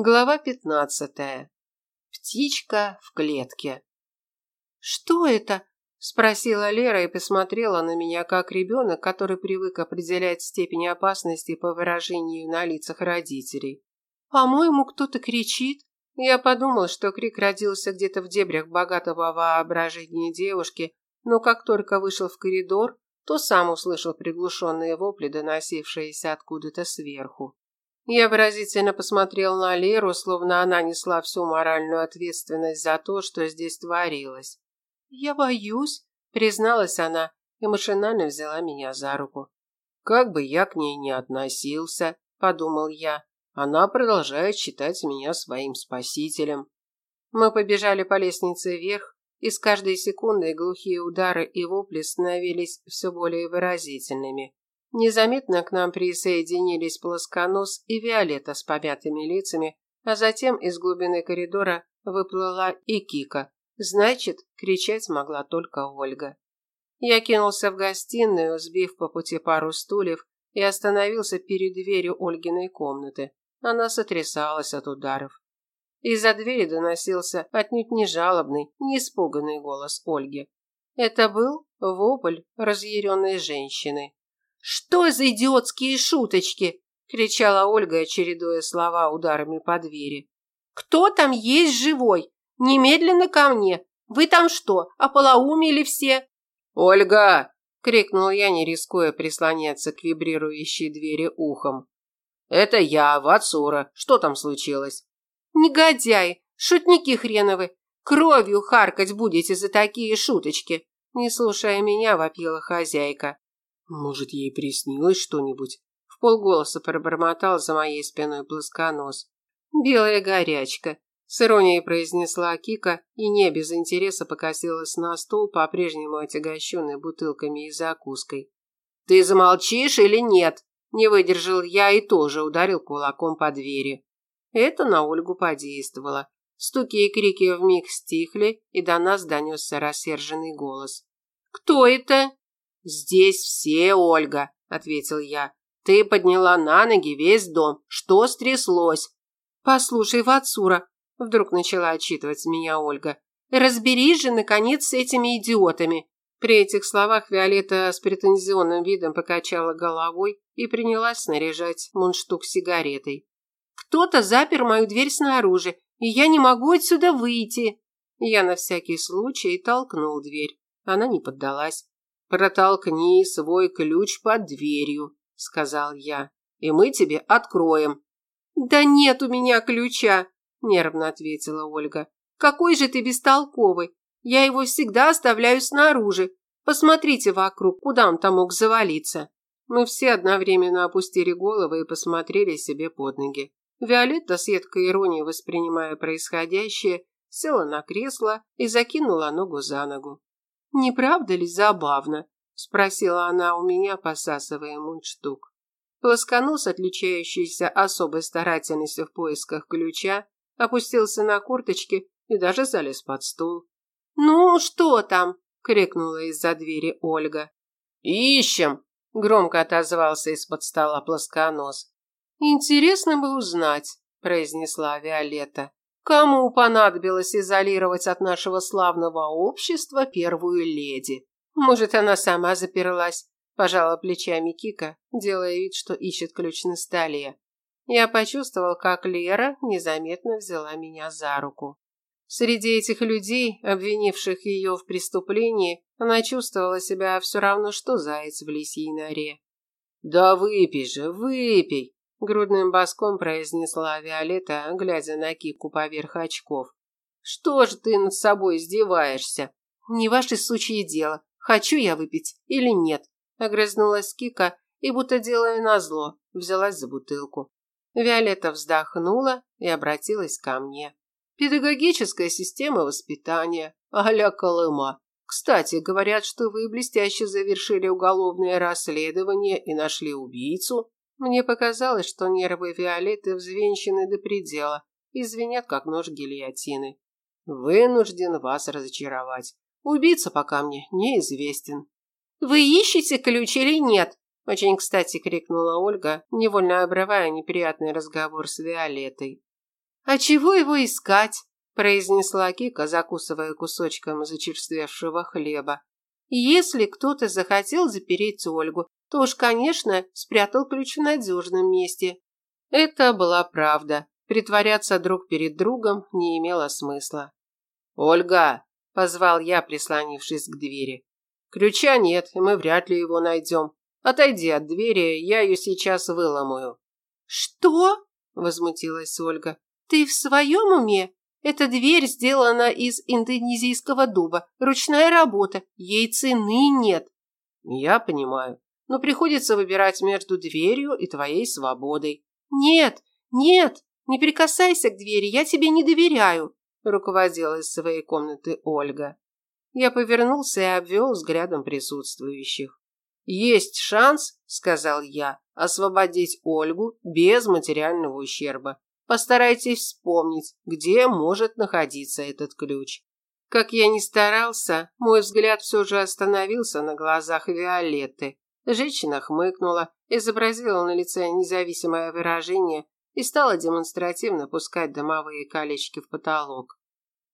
Глава пятнадцатая. Птичка в клетке. «Что это?» – спросила Лера и посмотрела на меня как ребенок, который привык определять степень опасности по выражению на лицах родителей. «По-моему, кто-то кричит». Я подумал, что крик родился где-то в дебрях богатого воображения девушки, но как только вышел в коридор, то сам услышал приглушенные вопли, доносившиеся откуда-то сверху. Я выразительно посмотрел на Леру, словно она несла всю моральную ответственность за то, что здесь творилось. «Я боюсь», – призналась она и машинально взяла меня за руку. «Как бы я к ней ни относился», – подумал я, – «она продолжает считать меня своим спасителем». Мы побежали по лестнице вверх, и с каждой секундой глухие удары и вопли становились все более выразительными. Незаметно к нам присоединились Плосконос и Виолетта с помятыми лицами, а затем из глубины коридора выплыла и Кика. Значит, кричать могла только Ольга. Я кинулся в гостиную, сбив по пути пару стульев, и остановился перед дверью Ольгиной комнаты. Она сотрясалась от ударов. Из-за двери доносился отнюдь не жалобный, не испуганный голос Ольги. Это был вопль разъяренной женщины. «Что за идиотские шуточки?» – кричала Ольга, чередуя слова ударами по двери. «Кто там есть живой? Немедленно ко мне! Вы там что, ополоумели все?» «Ольга!» – крикнул я, не рискуя прислоняться к вибрирующей двери ухом. «Это я, Вацура. Что там случилось?» «Негодяи! Шутники хреновы! Кровью харкать будете за такие шуточки!» Не слушая меня, вопила хозяйка. Может, ей приснилось что-нибудь? В полголоса пробормотал за моей спиной плосконос. Белая горячка. С иронией произнесла Кика и не без интереса покосилась на стол, по-прежнему отягощенный бутылками и закуской. «Ты замолчишь или нет?» Не выдержал я и тоже ударил кулаком по двери. Это на Ольгу подействовало. Стуки и крики вмиг стихли, и до нас донесся рассерженный голос. «Кто это?» «Здесь все, Ольга», – ответил я. «Ты подняла на ноги весь дом. Что стряслось?» «Послушай, Вацура», – вдруг начала отчитывать меня Ольга. «Разберись же, наконец, с этими идиотами». При этих словах Виолетта с претензионным видом покачала головой и принялась снаряжать мундштук сигаретой. «Кто-то запер мою дверь снаружи, и я не могу отсюда выйти». Я на всякий случай толкнул дверь. Она не поддалась. «Протолкни свой ключ под дверью», – сказал я, – «и мы тебе откроем». «Да нет у меня ключа», – нервно ответила Ольга. «Какой же ты бестолковый! Я его всегда оставляю снаружи. Посмотрите вокруг, куда он там мог завалиться». Мы все одновременно опустили головы и посмотрели себе под ноги. Виолетта, с едкой иронией воспринимая происходящее, села на кресло и закинула ногу за ногу. «Не правда ли забавно?» – спросила она у меня, посасывая мундштук. Плосконос, отличающийся особой старательностью в поисках ключа, опустился на курточки и даже залез под стул. «Ну, что там?» – крикнула из-за двери Ольга. «Ищем!» – громко отозвался из-под стола плосконос. «Интересно бы узнать», – произнесла Виолетта. Кому понадобилось изолировать от нашего славного общества первую леди? Может, она сама заперлась? Пожала плечами Кика, делая вид, что ищет ключ на столе. Я почувствовал, как Лера незаметно взяла меня за руку. Среди этих людей, обвинивших ее в преступлении, она чувствовала себя все равно, что заяц в лисьей норе. «Да выпей же, выпей!» Грудным боском произнесла Виолетта, глядя на Кику поверх очков. «Что ж ты над собой издеваешься?» «Не ваше сучье дело, хочу я выпить или нет», огрызнулась Кика и, будто делая назло, взялась за бутылку. Виолетта вздохнула и обратилась ко мне. «Педагогическая система воспитания, а-ля Колыма. Кстати, говорят, что вы блестяще завершили уголовное расследование и нашли убийцу. Мне показалось, что нервы Виолетты взвинчены до предела и звенят, как нож гильотины. Вынужден вас разочаровать. Убийца пока мне неизвестен. «Вы ищете ключ или нет?» Очень кстати крикнула Ольга, невольно обрывая неприятный разговор с Виолеттой. А чего его искать? произнесла Кика, закусывая кусочком зачерствевшего хлеба. Если кто-то захотел запереть Ольгу, то уж, конечно, спрятал ключ в надежном месте. Это была правда. Притворяться друг перед другом не имело смысла. «Ольга!» – позвал я, прислонившись к двери. «Ключа нет, мы вряд ли его найдем. Отойди от двери, я ее сейчас выломаю». «Что?» – возмутилась Ольга. «Ты в своем уме? Эта дверь сделана из индонезийского дуба. Ручная работа. Ей цены нет. Я понимаю. Но приходится выбирать между дверью и твоей свободой. Нет, нет, не прикасайся к двери, я тебе не доверяю, руководила из своей комнаты Ольга. Я повернулся и обвел взглядом присутствующих. «Есть шанс, — сказал я, — освободить Ольгу без материального ущерба. Постарайтесь вспомнить, где может находиться этот ключ. Как я ни старался, мой взгляд все же остановился на глазах Виолетты. Женщина хмыкнула, изобразила на лице независимое выражение и стала демонстративно пускать дымовые колечки в потолок.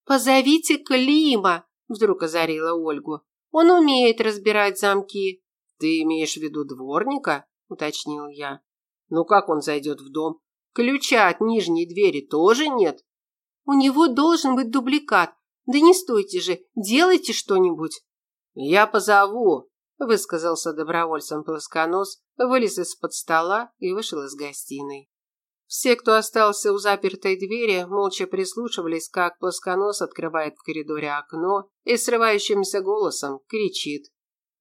«Позовите Клима!» – вдруг озарила Ольгу. «Он умеет разбирать замки». «Ты имеешь в виду дворника?» – уточнил я. «Ну как он зайдет в дом? Ключа от нижней двери тоже нет? У него должен быть дубликат. Да не стойте же, делайте что-нибудь. Я позову, высказался добровольцем плосконос, вылез из-под стола и вышел из гостиной. Все, кто остался у запертой двери, молча прислушивались, как плосконос открывает в коридоре окно и срывающимся голосом кричит.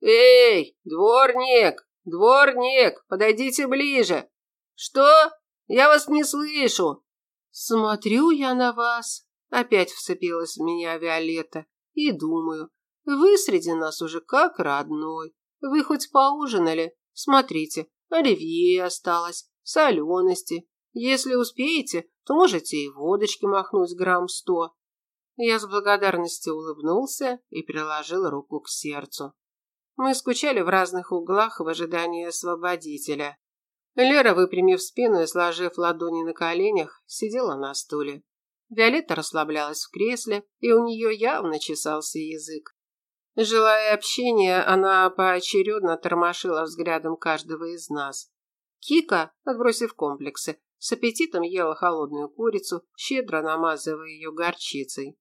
«Эй, дворник! Дворник! Подойдите ближе!» «Что? Я вас не слышу. Смотрю я на вас. Опять вцепилась в меня Виолетта. И думаю, вы среди нас уже как родной. Вы хоть поужинали? Смотрите, оливье осталось, солености. Если успеете, то можете и водочки махнуть грамм сто. Я с благодарностью улыбнулся и приложил руку к сердцу. Мы скучали в разных углах в ожидании освободителя. Лера, выпрямив спину и сложив ладони на коленях, сидела на стуле. Виолетта расслаблялась в кресле, и у нее явно чесался язык. Желая общения, она поочередно тормошила взглядом каждого из нас. Кика, отбросив комплексы, с аппетитом ела холодную курицу, щедро намазывая ее горчицей.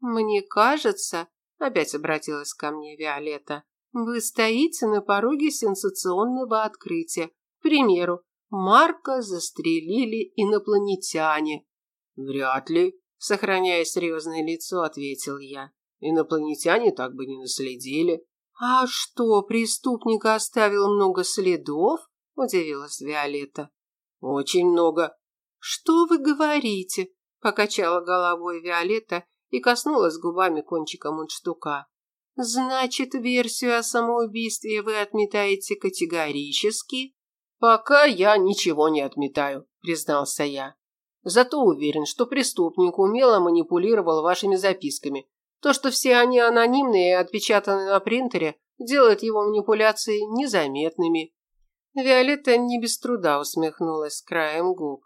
«Мне кажется», – опять обратилась ко мне Виолетта, – «вы стоите на пороге сенсационного открытия. К примеру, Марка застрелили инопланетяне. Вряд ли, сохраняя серьезное лицо, ответил я. Инопланетяне так бы не наследили. А что, преступник оставил много следов? Удивилась Виолетта. Очень много. Что вы говорите? Покачала головой Виолетта и коснулась губами кончика мундштука. Значит, версию о самоубийстве вы отметаете категорически? «Пока я ничего не отметаю», – признался я. «Зато уверен, что преступник умело манипулировал вашими записками. То, что все они анонимные и отпечатаны на принтере, делает его манипуляции незаметными». Виолетта не без труда усмехнулась краем губ.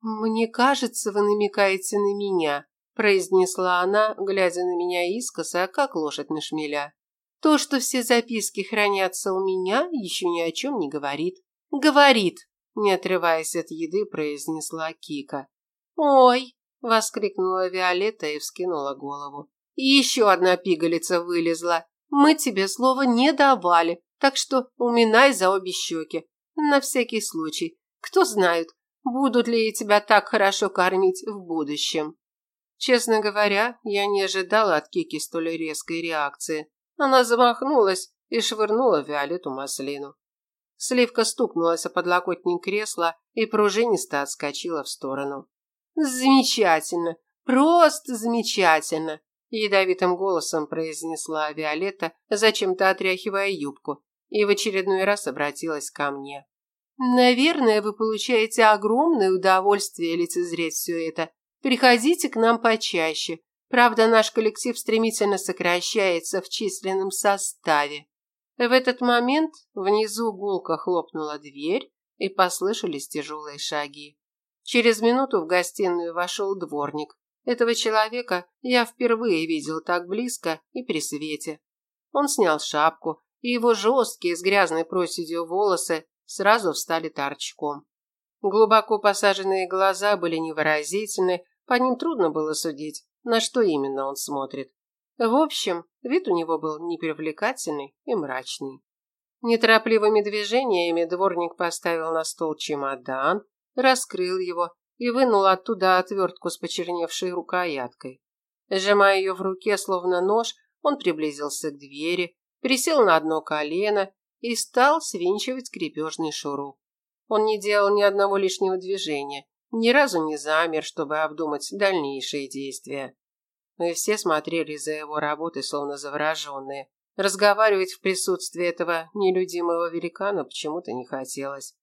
«Мне кажется, вы намекаете на меня», – произнесла она, глядя на меня искоса, как лошадь на шмеля. «То, что все записки хранятся у меня, еще ни о чем не говорит. «Говорит», – не отрываясь от еды, произнесла Кика. «Ой!» – воскликнула Виолетта и вскинула голову. «Еще одна пигалица вылезла. Мы тебе слова не давали, так что уминай за обе щеки. На всякий случай. Кто знает, будут ли тебя так хорошо кормить в будущем». Честно говоря, я не ожидала от Кики столь резкой реакции. Она замахнулась и швырнула Виолетту маслину. Сливка стукнулась о подлокотник кресла и пружинисто отскочила в сторону. «Замечательно! Просто замечательно!» Ядовитым голосом произнесла Виолетта, зачем-то отряхивая юбку, и в очередной раз обратилась ко мне. «Наверное, вы получаете огромное удовольствие лицезреть все это. Приходите к нам почаще. Правда, наш коллектив стремительно сокращается в численном составе. В этот момент внизу гулко хлопнула дверь, и послышались тяжелые шаги. Через минуту в гостиную вошел дворник. Этого человека я впервые видел так близко и при свете. Он снял шапку, и его жесткие с грязной проседью волосы сразу встали торчком. Глубоко посаженные глаза были невыразительны, по ним трудно было судить, на что именно он смотрит. В общем, вид у него был непривлекательный и мрачный. Неторопливыми движениями дворник поставил на стол чемодан, раскрыл его и вынул оттуда отвертку с почерневшей рукояткой. Сжимая ее в руке, словно нож, он приблизился к двери, присел на одно колено и стал свинчивать крепежный шуруп. Он не делал ни одного лишнего движения, ни разу не замер, чтобы обдумать дальнейшие действия. Мы все смотрели за его работой, словно завороженные. Разговаривать в присутствии этого нелюдимого великана почему-то не хотелось.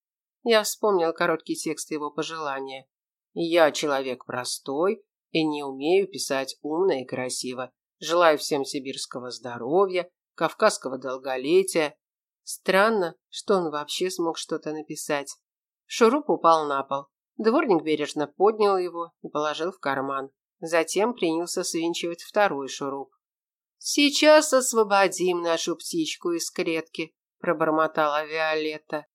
Я вспомнил короткий текст его пожелания. «Я человек простой и не умею писать умно и красиво. Желаю всем сибирского здоровья, кавказского долголетия, Странно, что он вообще смог что-то написать. Шуруп упал на пол. Дворник бережно поднял его и положил в карман. Затем принялся свинчивать второй шуруп. «Сейчас освободим нашу птичку из клетки», – пробормотала Виолетта.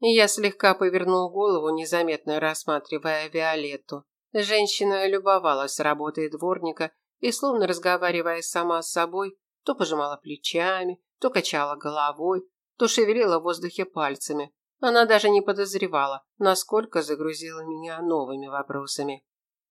Я слегка повернул голову, незаметно рассматривая Виолетту. Женщина любовалась работой дворника и, словно разговаривая сама с собой, то пожимала плечами, то качала головой, то шевелила в воздухе пальцами. Она даже не подозревала, насколько загрузила меня новыми вопросами.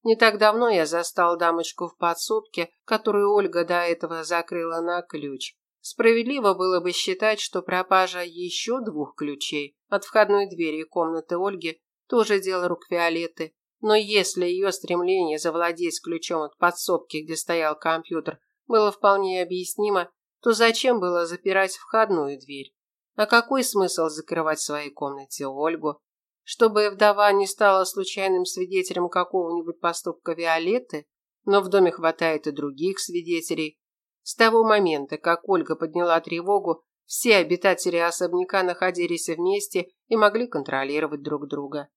Не так давно я застал дамочку в подсобке, которую Ольга до этого закрыла на ключ. Справедливо было бы считать, что пропажа еще двух ключей от входной двери комнаты Ольги тоже дело рук Виолетты. Но если ее стремление завладеть ключом от подсобки, где стоял компьютер, было вполне объяснимо, то зачем было запирать входную дверь? А какой смысл закрывать в своей комнате Ольгу? Чтобы вдова не стала случайным свидетелем какого-нибудь поступка Виолетты, но в доме хватает и других свидетелей. С того момента, как Ольга подняла тревогу, все обитатели особняка находились вместе и могли контролировать друг друга.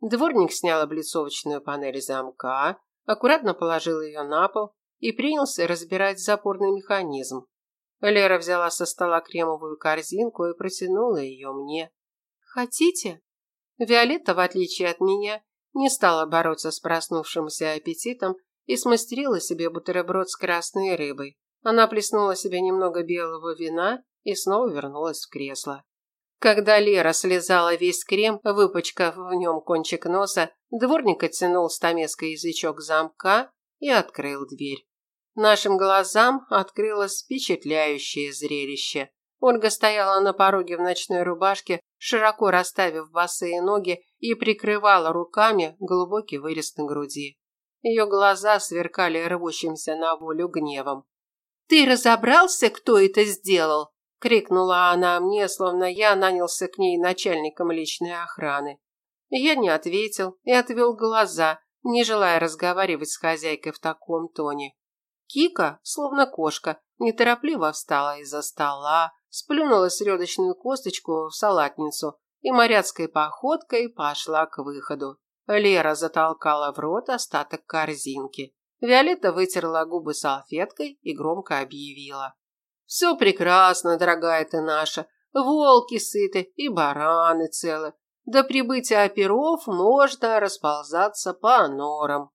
Дворник снял облицовочную панель замка, аккуратно положил ее на пол и принялся разбирать запорный механизм. Лера взяла со стола кремовую корзинку и протянула ее мне. «Хотите?» Виолетта, в отличие от меня, не стала бороться с проснувшимся аппетитом и смастерила себе бутерброд с красной рыбой. Она плеснула себе немного белого вина и снова вернулась в кресло. Когда Лера слезала весь крем, выпачкав в нем кончик носа, дворник оттянул стамеской язычок замка и открыл дверь. Нашим глазам открылось впечатляющее зрелище. Ольга стояла на пороге в ночной рубашке, широко расставив босые ноги и прикрывала руками глубокий вырез на груди. Ее глаза сверкали рвущимся на волю гневом. «Ты разобрался, кто это сделал?» – крикнула она мне, словно я нанялся к ней начальником личной охраны. Я не ответил и отвел глаза, не желая разговаривать с хозяйкой в таком тоне. Кика, словно кошка, неторопливо встала из-за стола, сплюнула средочную косточку в салатницу и моряцкой походкой пошла к выходу. Лера затолкала в рот остаток корзинки. Виолетта вытерла губы салфеткой и громко объявила. «Все прекрасно, дорогая ты наша. Волки сыты и бараны целы. До прибытия оперов можно расползаться по норам».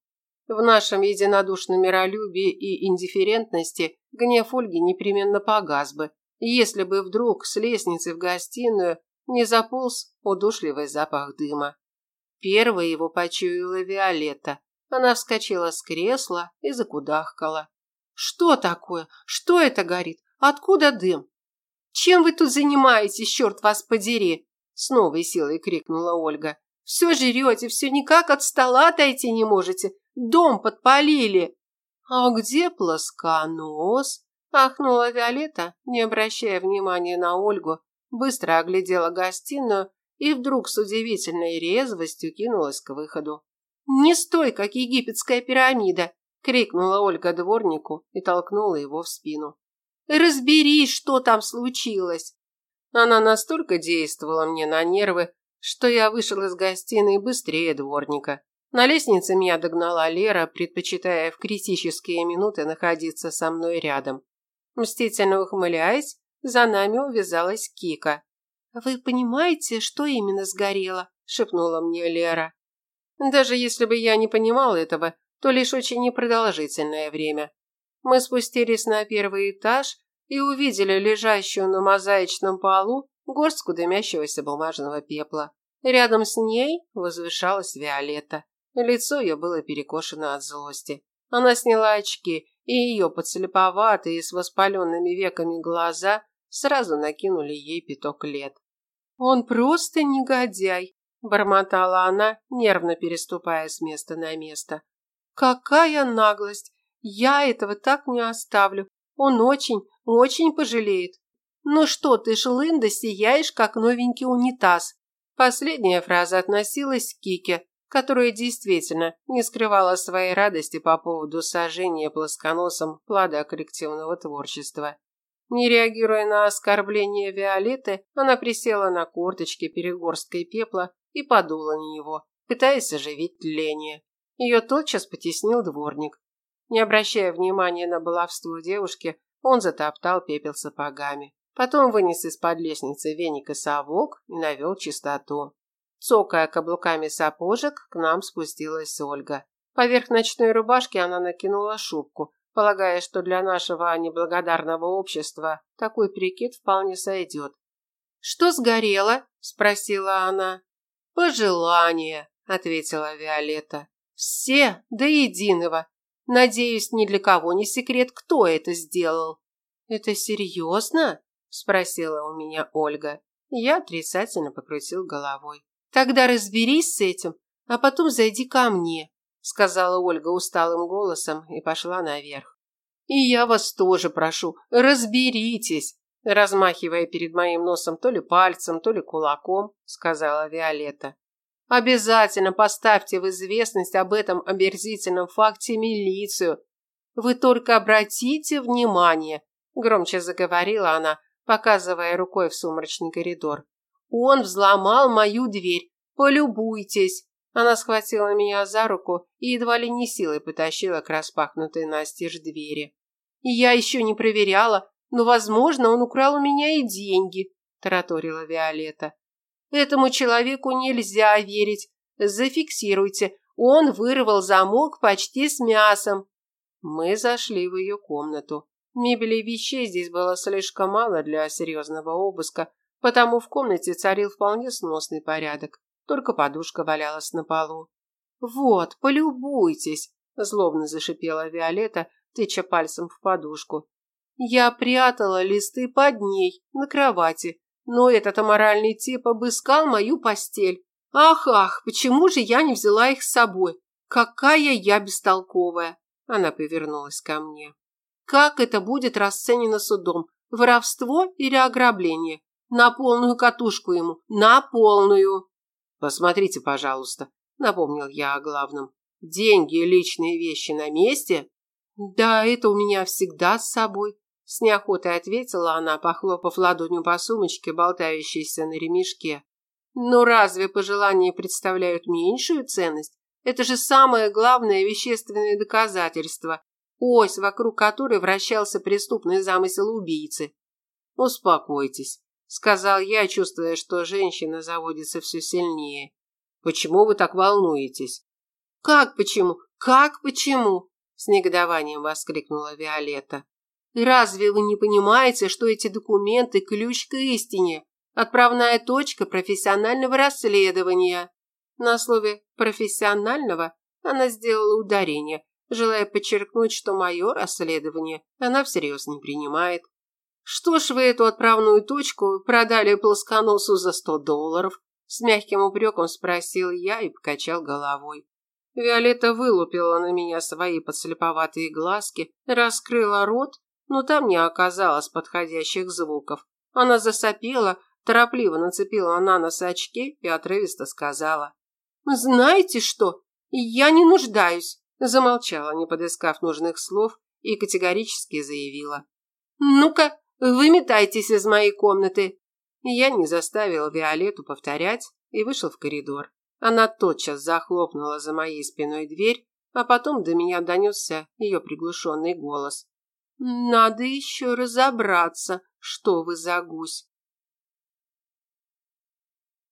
В нашем единодушном миролюбии и индифферентности гнев Ольги непременно погас бы, если бы вдруг с лестницы в гостиную не заполз удушливый запах дыма. Первой его почуяла Виолетта. Она вскочила с кресла и закудахкала. «Что такое? Что это горит? Откуда дым? Чем вы тут занимаетесь, черт вас подери?» С новой силой крикнула Ольга. «Все жрете, все никак от стола отойти не можете. Дом подпалили!» «А где плосконос?» – ахнула Виолетта, не обращая внимания на Ольгу, быстро оглядела гостиную и вдруг с удивительной резвостью кинулась к выходу. «Не стой, как египетская пирамида!» – крикнула Ольга дворнику и толкнула его в спину. «Разберись, что там случилось!» Она настолько действовала мне на нервы, что я вышел из гостиной быстрее дворника. На лестнице меня догнала Лера, предпочитая в критические минуты находиться со мной рядом. Мстительно ухмыляясь, за нами увязалась Кика. «Вы понимаете, что именно сгорело?» – шепнула мне Лера. Даже если бы я не понимал этого, то лишь очень непродолжительное время. Мы спустились на первый этаж и увидели лежащую на мозаичном полу горстку дымящегося бумажного пепла. Рядом с ней возвышалась Виолетта. Лицо ее было перекошено от злости. Она сняла очки, и ее подслеповатые с воспаленными веками глаза сразу накинули ей пяток лет. «Он просто негодяй», – бормотала она, нервно переступая с места на место. «Какая наглость! Я этого так не оставлю. Он очень, очень пожалеет. Ну что ты, шлында, сияешь, как новенький унитаз?» Последняя фраза относилась к Кике, которая действительно не скрывала своей радости по поводу сожжения плосконосом плода коллективного творчества. Не реагируя на оскорбление Виолетты, она присела на корточки перед горсткой пепла и подула на него, пытаясь оживить тление. Ее тотчас потеснил дворник. Не обращая внимания на баловство девушки, он затоптал пепел сапогами. Потом вынес из-под лестницы веник и совок и навел чистоту. Цокая каблуками сапожек, к нам спустилась Ольга. Поверх ночной рубашки она накинула шубку, полагая, что для нашего неблагодарного общества такой прикид вполне сойдет. «Что сгорело?» – спросила она. «Пожелание», – ответила Виолетта. «Все до единого. Надеюсь, ни для кого не секрет, кто это сделал». «Это серьезно?» – спросила у меня Ольга. Я отрицательно покрутил головой. Тогда разберись с этим, а потом зайди ко мне, сказала Ольга усталым голосом и пошла наверх. И я вас тоже прошу, разберитесь, размахивая перед моим носом то ли пальцем, то ли кулаком, сказала Виолетта. Обязательно поставьте в известность об этом омерзительном факте милицию. Вы только обратите внимание, громче заговорила она, показывая рукой в сумрачный коридор. Он взломал мою дверь. Полюбуйтесь. Она схватила меня за руку и едва ли не силой потащила к распахнутой настежь двери. я еще не проверяла, но, возможно, он украл у меня и деньги, тараторила Виолетта. Этому человеку нельзя верить. Зафиксируйте. Он вырвал замок почти с мясом. Мы зашли в ее комнату. Мебели и вещей здесь было слишком мало для серьезного обыска, потому в комнате царил вполне сносный порядок. Только подушка валялась на полу. «Вот, полюбуйтесь!» – злобно зашипела Виолетта, тыча пальцем в подушку. «Я прятала листы под ней, на кровати, но этот аморальный тип обыскал мою постель. Ах, ах, почему же я не взяла их с собой? Какая я бестолковая!» Она повернулась ко мне. «Как это будет расценено судом? Воровство или ограбление? На полную катушку ему, на полную. Посмотрите, пожалуйста, напомнил я о главном. Деньги и личные вещи на месте? Да, это у меня всегда с собой. С неохотой ответила она, похлопав ладонью по сумочке, болтающейся на ремешке. Но разве пожелания представляют меньшую ценность? Это же самое главное вещественное доказательство, ось, вокруг которой вращался преступный замысел убийцы. Успокойтесь, сказал я, чувствуя, что женщина заводится все сильнее. Почему вы так волнуетесь? Как почему? Как почему? с негодованием воскликнула Виолетта. Разве вы не понимаете, что эти документы ключ к истине, отправная точка профессионального расследования? На слове профессионального она сделала ударение, желая подчеркнуть, что мое расследование она всерьез не принимает. Что ж вы эту отправную точку продали плосконосу за сто долларов? С мягким упреком спросил я и покачал головой. Виолетта вылупила на меня свои подслеповатые глазки, раскрыла рот, но там не оказалось подходящих звуков. Она засопела, торопливо нацепила на нос очки и отрывисто сказала. «Знаете что? Я не нуждаюсь!» Замолчала, не подыскав нужных слов, и категорически заявила. «Ну-ка, Выметайтесь из моей комнаты. Я не заставил Виолетту повторять и вышел в коридор. Она тотчас захлопнула за моей спиной дверь, а потом до меня донесся ее приглушенный голос. «Надо еще разобраться, что вы за гусь.